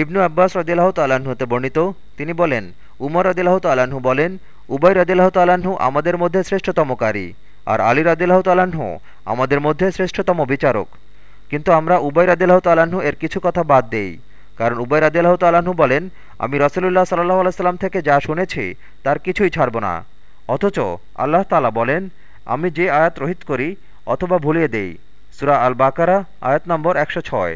ইবনু আব্বাস রদিল্লাহ তাল্লাহ্ন হতে বর্ণিত, তিনি বলেন, উমর রদিল্লাহ তাল্লাহ্ন বলেন, উবাই রদিল্লাহ তাল্লাহ্ন আমাদের মধ্যে শ্রেষ্ঠতমকারী আর আলী রদিল্লাহ তাল্লাহ্ন আমাদের মধ্যে শ্রেষ্ঠতম বিচারক। কিন্তু আমরা উবাই রদিল্লাহ তাল্লাহ্ন এর কিছু কথা বাদ দেই, কারণ উবাই রাদিল্লাহ তাল্লাহ্ন বলেন, আমি রসুল্লাহ সাল্লাহ আলাইসাল্লাম থেকে যা শুনেছি, তার কিছুই ছাড়ব না। অথচ আল্লাহ তালা বলেন, আমি যে আয়াত রহিত করি, অথবা ভুলিয়ে দেই, সুরা আল বাকারা আয়াত নম্বর একশো ছয়।